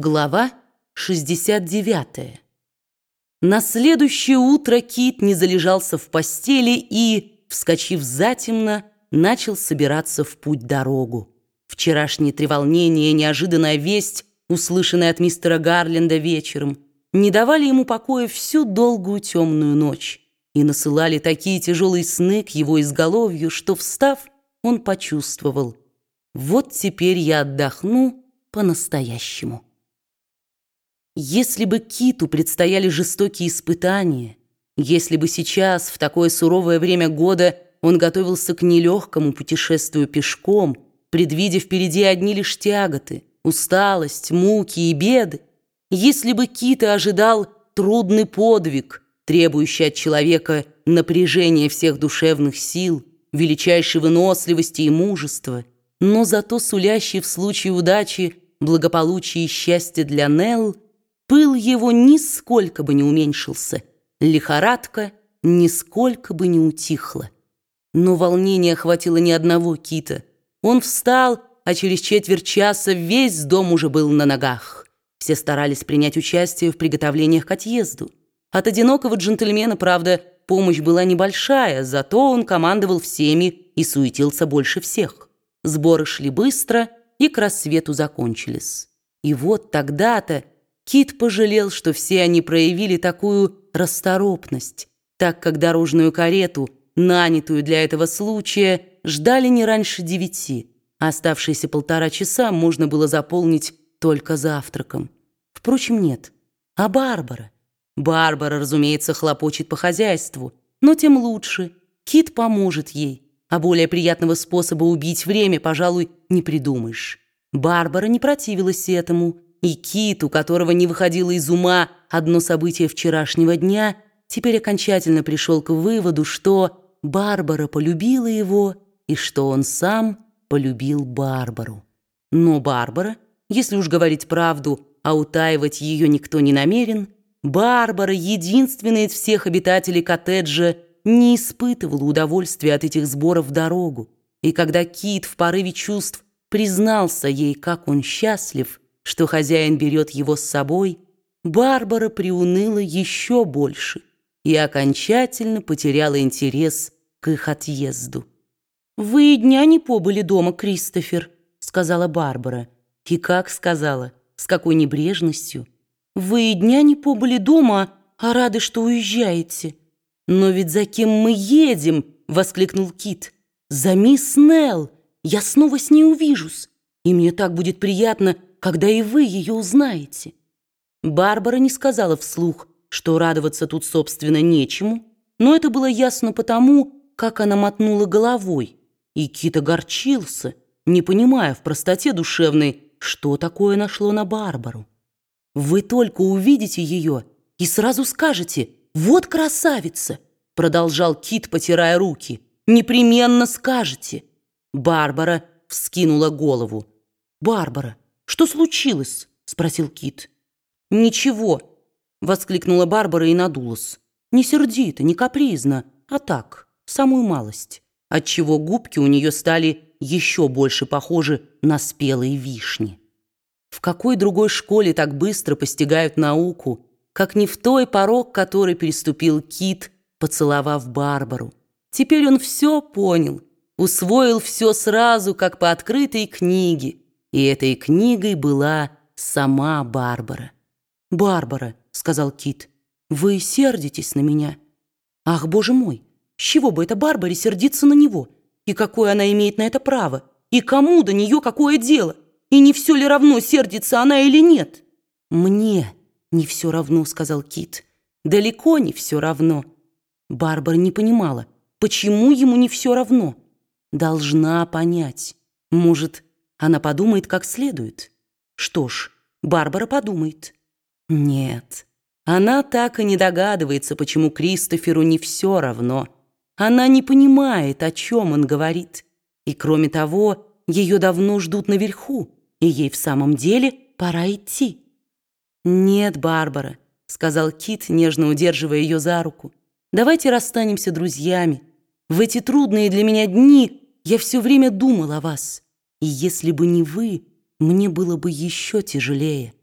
Глава 69. На следующее утро Кит не залежался в постели и, вскочив затемно, начал собираться в путь-дорогу. Вчерашнее треволнение и неожиданная весть, услышанная от мистера Гарленда вечером, не давали ему покоя всю долгую темную ночь и насылали такие тяжелые сны к его изголовью, что, встав, он почувствовал «Вот теперь я отдохну по-настоящему». Если бы Киту предстояли жестокие испытания, если бы сейчас, в такое суровое время года, он готовился к нелегкому путешествию пешком, предвидя впереди одни лишь тяготы, усталость, муки и беды, если бы Кита ожидал трудный подвиг, требующий от человека напряжения всех душевных сил, величайшей выносливости и мужества, но зато сулящий в случае удачи благополучие и счастье для Нелл, Пыл его нисколько бы не уменьшился, лихорадка нисколько бы не утихла. Но волнение охватило ни одного кита. Он встал, а через четверть часа весь дом уже был на ногах. Все старались принять участие в приготовлениях к отъезду. От одинокого джентльмена, правда, помощь была небольшая, зато он командовал всеми и суетился больше всех. Сборы шли быстро и к рассвету закончились. И вот тогда-то Кит пожалел, что все они проявили такую расторопность, так как дорожную карету, нанятую для этого случая, ждали не раньше девяти. Оставшиеся полтора часа можно было заполнить только завтраком. Впрочем, нет. А Барбара? Барбара, разумеется, хлопочет по хозяйству, но тем лучше. Кит поможет ей, а более приятного способа убить время, пожалуй, не придумаешь. Барбара не противилась этому, и Кит, у которого не выходило из ума одно событие вчерашнего дня, теперь окончательно пришел к выводу, что Барбара полюбила его и что он сам полюбил Барбару. Но Барбара, если уж говорить правду, а утаивать ее никто не намерен, Барбара, единственная из всех обитателей коттеджа, не испытывала удовольствия от этих сборов в дорогу. И когда Кит в порыве чувств признался ей, как он счастлив, что хозяин берет его с собой, Барбара приуныла еще больше и окончательно потеряла интерес к их отъезду. «Вы дня не побыли дома, Кристофер», — сказала Барбара. И как сказала, с какой небрежностью. «Вы дня не побыли дома, а рады, что уезжаете». «Но ведь за кем мы едем?» — воскликнул Кит. «За мисс Нелл. Я снова с ней увижусь. И мне так будет приятно, когда и вы ее узнаете». Барбара не сказала вслух, что радоваться тут, собственно, нечему, но это было ясно потому, как она мотнула головой, и Кит огорчился, не понимая в простоте душевной, что такое нашло на Барбару. «Вы только увидите ее и сразу скажете «Вот красавица!» продолжал Кит, потирая руки. «Непременно скажете!» Барбара вскинула голову. «Барбара, «Что случилось?» — спросил Кит. «Ничего», — воскликнула Барбара и надулась. «Не сердито, не капризно, а так, самую малость» отчего губки у нее стали еще больше похожи на спелые вишни. В какой другой школе так быстро постигают науку, как не в той порог, который переступил Кит, поцеловав Барбару? Теперь он все понял, усвоил все сразу, как по открытой книге, и этой книгой была сама Барбара. «Барбара», — сказал Кит, — «вы сердитесь на меня». «Ах, боже мой, с чего бы это Барбаре сердиться на него? И какое она имеет на это право? И кому до нее какое дело? И не все ли равно, сердится она или нет?» «Мне не все равно», — сказал Кит. «Далеко не все равно». Барбара не понимала, почему ему не все равно. Должна понять. Может, она подумает как следует. Что ж, Барбара подумает. Нет, она так и не догадывается, почему Кристоферу не все равно. Она не понимает, о чем он говорит. И кроме того, ее давно ждут наверху, и ей в самом деле пора идти. «Нет, Барбара», — сказал Кит, нежно удерживая ее за руку, «давайте расстанемся друзьями. В эти трудные для меня дни я все время думал о вас». И если бы не вы, мне было бы еще тяжелее.